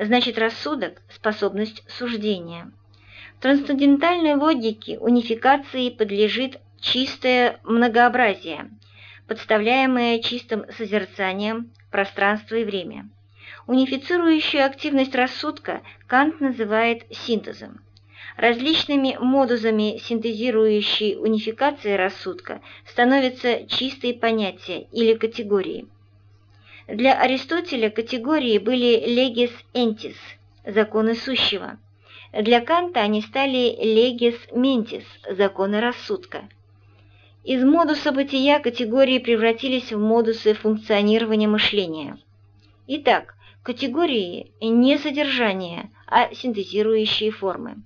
Значит, рассудок – способность суждения. В трансцендентальной логике унификации подлежит чистое многообразие, подставляемое чистым созерцанием пространство и время. Унифицирующую активность рассудка Кант называет синтезом. Различными модузами синтезирующей унификации рассудка становятся чистые понятия или категории. Для Аристотеля категории были legis entis – законы сущего. Для Канта они стали legis mentis – законы рассудка. Из модуса бытия категории превратились в модусы функционирования мышления. Итак, категории не содержание, а синтезирующие формы.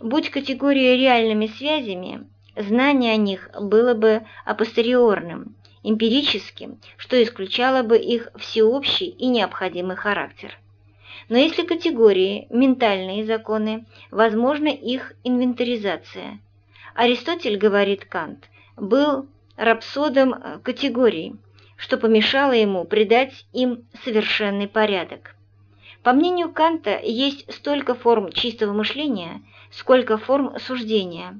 Будь категории реальными связями, знание о них было бы апостериорным, эмпирическим, что исключало бы их всеобщий и необходимый характер. Но если категории – ментальные законы, возможна их инвентаризация. Аристотель, говорит Кант, был рапсодом категорий, что помешало ему придать им совершенный порядок. По мнению Канта, есть столько форм чистого мышления, сколько форм суждения.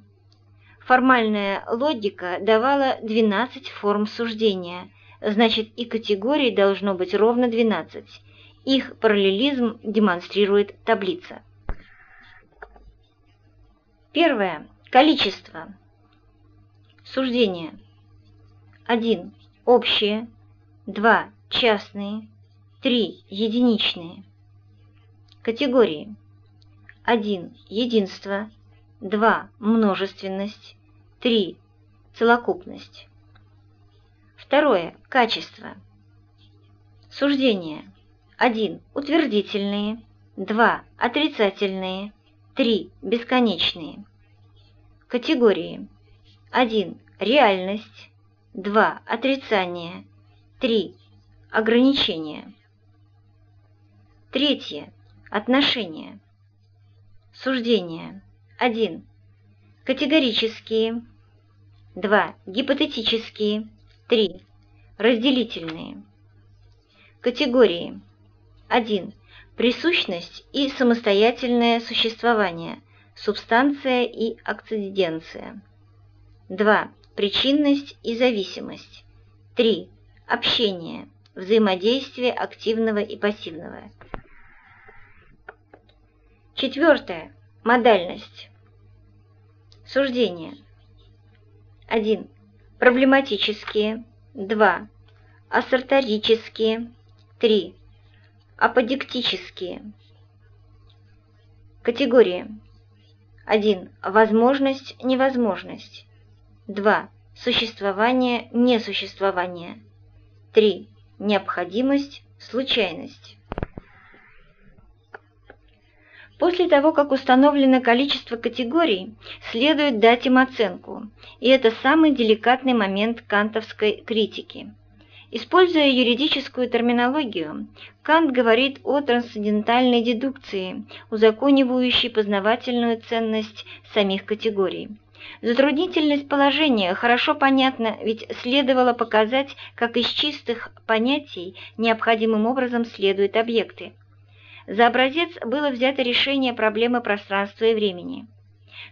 Формальная логика давала 12 форм суждения, значит и категорий должно быть ровно 12. Их параллелизм демонстрирует таблица. Первое. Количество. Суждение. 1. Общие. 2. Частные. 3. Единичные. Категории. 1. Единство. 2. Множественность. 3. Целокупность. Второе. Качество. Суждения. 1. Утвердительные. 2. Отрицательные. 3. Бесконечные. Категории. 1. Реальность. 2. Отрицание. 3. Ограничение. Третье. Отношения. Суждения. 1. Категорические. 2. Гипотетические. 3. Разделительные. Категории. 1. Присущность и самостоятельное существование, субстанция и акциденция. 2. Причинность и зависимость. 3. Общение, взаимодействие активного и пассивного. Четвертое. Модальность. Суждение. 1. Проблематические. 2. Ассорторические. 3. Аподиктические. Категории. 1. Возможность, невозможность. 2. Существование, несуществование. 3. Необходимость, случайность. После того, как установлено количество категорий, следует дать им оценку, и это самый деликатный момент кантовской критики. Используя юридическую терминологию, Кант говорит о трансцендентальной дедукции, узаконивающей познавательную ценность самих категорий. Затруднительность положения хорошо понятна, ведь следовало показать, как из чистых понятий необходимым образом следуют объекты. За образец было взято решение проблемы пространства и времени.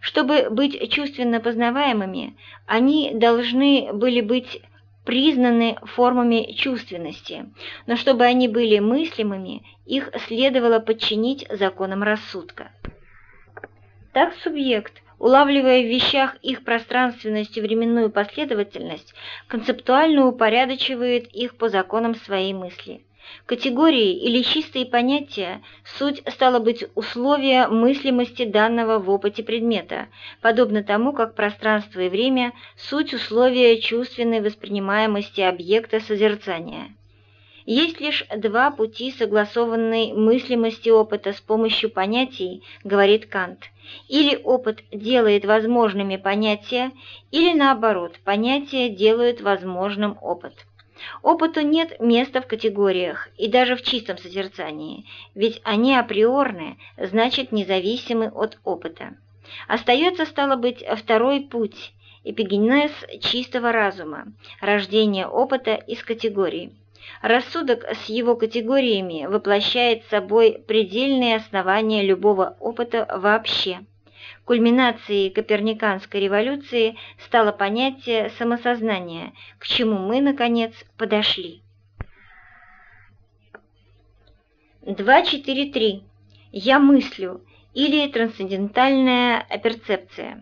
Чтобы быть чувственно познаваемыми, они должны были быть признаны формами чувственности, но чтобы они были мыслимыми, их следовало подчинить законам рассудка. Так субъект, улавливая в вещах их пространственность и временную последовательность, концептуально упорядочивает их по законам своей мысли. Категории или чистые понятия – суть, стало быть, условия мыслимости данного в опыте предмета, подобно тому, как пространство и время – суть условия чувственной воспринимаемости объекта созерцания. Есть лишь два пути согласованной мыслимости опыта с помощью понятий, говорит Кант. Или опыт делает возможными понятия, или наоборот, понятия делают возможным опыт. Опыту нет места в категориях и даже в чистом созерцании, ведь они априорны, значит независимы от опыта. Остается, стало быть, второй путь – эпигенез чистого разума, рождение опыта из категорий. Рассудок с его категориями воплощает собой предельные основания любого опыта вообще. Кульминацией коперниканской революции стало понятие самосознания, к чему мы, наконец, подошли. 2.4.3. Я мыслю или трансцендентальная перцепция.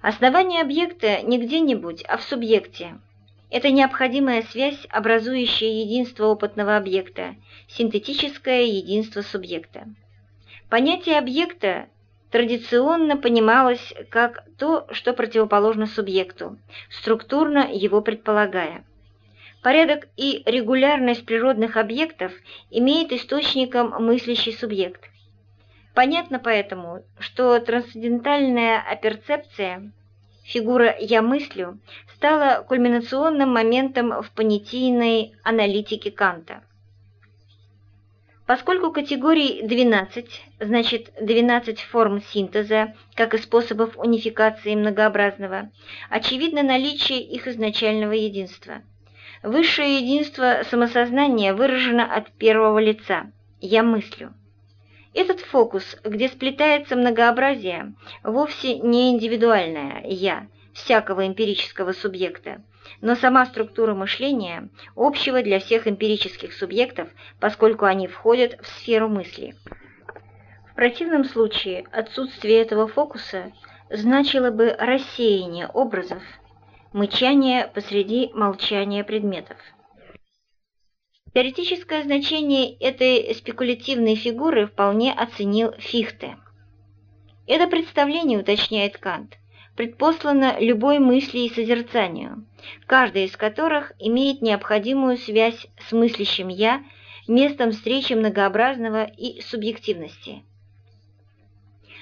Основание объекта не где-нибудь, а в субъекте. Это необходимая связь, образующая единство опытного объекта, синтетическое единство субъекта. Понятие объекта традиционно понималось как то, что противоположно субъекту, структурно его предполагая. Порядок и регулярность природных объектов имеет источником мыслящий субъект. Понятно поэтому, что трансцендентальная оперцепция, фигура «я мыслю», стала кульминационным моментом в понятийной аналитике Канта. Поскольку категорий 12, значит 12 форм синтеза, как и способов унификации многообразного, очевидно наличие их изначального единства. Высшее единство самосознания выражено от первого лица «я мыслю». Этот фокус, где сплетается многообразие, вовсе не индивидуальное «я» всякого эмпирического субъекта, но сама структура мышления общего для всех эмпирических субъектов, поскольку они входят в сферу мысли. В противном случае отсутствие этого фокуса значило бы рассеяние образов, мычание посреди молчания предметов. Теоретическое значение этой спекулятивной фигуры вполне оценил Фихте. Это представление, уточняет Кант, предпослано любой мысли и созерцанию, каждая из которых имеет необходимую связь с мыслящим «я», местом встречи многообразного и субъективности.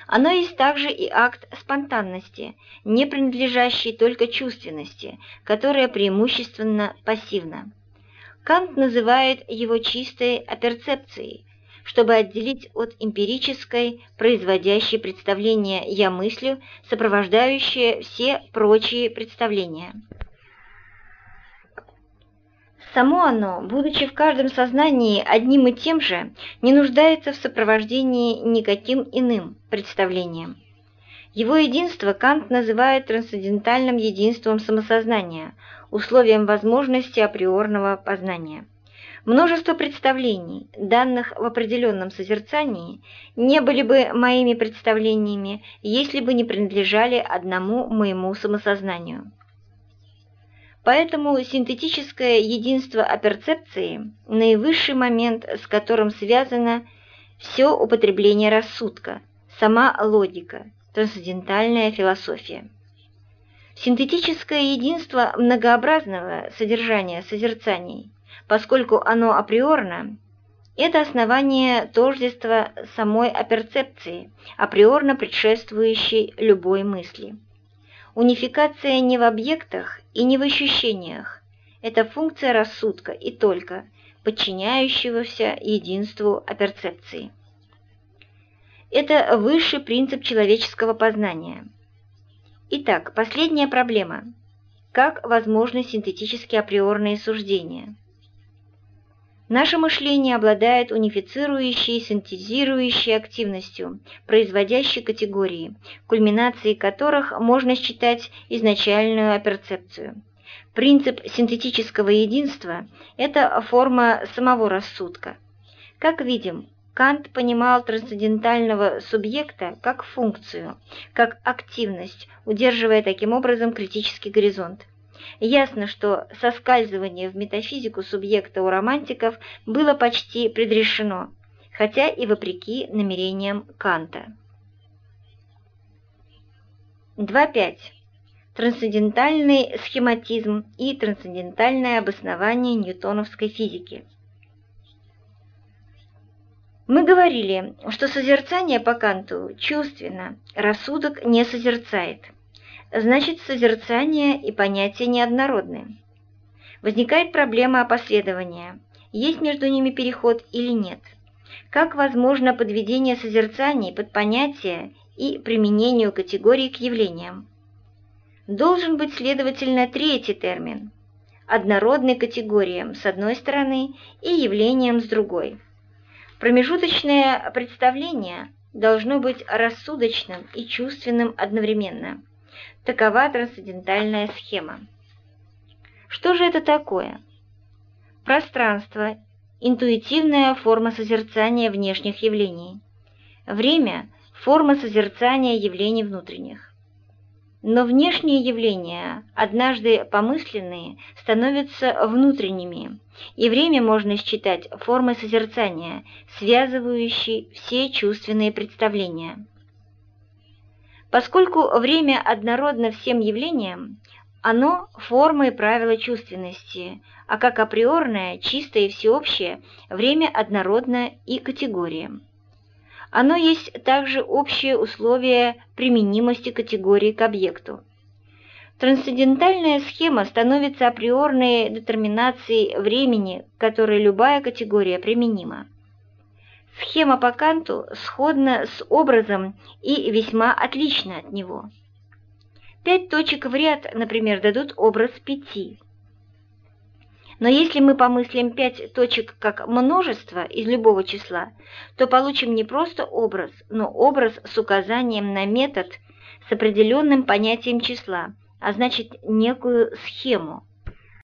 Оно есть также и акт спонтанности, не принадлежащий только чувственности, которая преимущественно пассивна. Кант называет его чистой оперцепцией, чтобы отделить от эмпирической, производящей представление «я мыслю», сопровождающее все прочие представления. Само оно, будучи в каждом сознании одним и тем же, не нуждается в сопровождении никаким иным представлением. Его единство Кант называет трансцендентальным единством самосознания, условием возможности априорного познания. Множество представлений, данных в определенном созерцании, не были бы моими представлениями, если бы не принадлежали одному моему самосознанию. Поэтому синтетическое единство оперцепции – наивысший момент, с которым связано все употребление рассудка, сама логика, трансцендентальная философия. Синтетическое единство многообразного содержания созерцаний – поскольку оно априорно, это основание тождества самой оперцепции, априорно предшествующей любой мысли. Унификация не в объектах и не в ощущениях, это функция рассудка и только, подчиняющегося единству оперцепции. Это высший принцип человеческого познания. Итак, последняя проблема. Как возможны синтетически априорные суждения? Наше мышление обладает унифицирующей, синтезирующей активностью, производящей категории, кульминацией которых можно считать изначальную оперцепцию. Принцип синтетического единства – это форма самого рассудка. Как видим, Кант понимал трансцендентального субъекта как функцию, как активность, удерживая таким образом критический горизонт. Ясно, что соскальзывание в метафизику субъекта у романтиков было почти предрешено, хотя и вопреки намерениям Канта. 2.5. Трансцендентальный схематизм и трансцендентальное обоснование ньютоновской физики. Мы говорили, что созерцание по Канту чувственно, рассудок не созерцает – значит созерцание и понятие неоднородны. Возникает проблема опоследования, есть между ними переход или нет. Как возможно подведение созерцаний под понятие и применению категории к явлениям? Должен быть, следовательно, третий термин – однородный категориям с одной стороны и явлением с другой. Промежуточное представление должно быть рассудочным и чувственным одновременно. Такова трансцендентальная схема. Что же это такое? Пространство – интуитивная форма созерцания внешних явлений. Время – форма созерцания явлений внутренних. Но внешние явления, однажды помысленные, становятся внутренними, и время можно считать формой созерцания, связывающей все чувственные представления. Поскольку время однородно всем явлениям, оно – форма и правила чувственности, а как априорное, чистое и всеобщее, время однородно и категориям. Оно есть также общее условие применимости категории к объекту. Трансцендентальная схема становится априорной детерминацией времени, к которой любая категория применима. Схема по Канту сходна с образом и весьма отлична от него. Пять точек в ряд, например, дадут образ пяти. Но если мы помыслим пять точек как множество из любого числа, то получим не просто образ, но образ с указанием на метод с определенным понятием числа, а значит некую схему –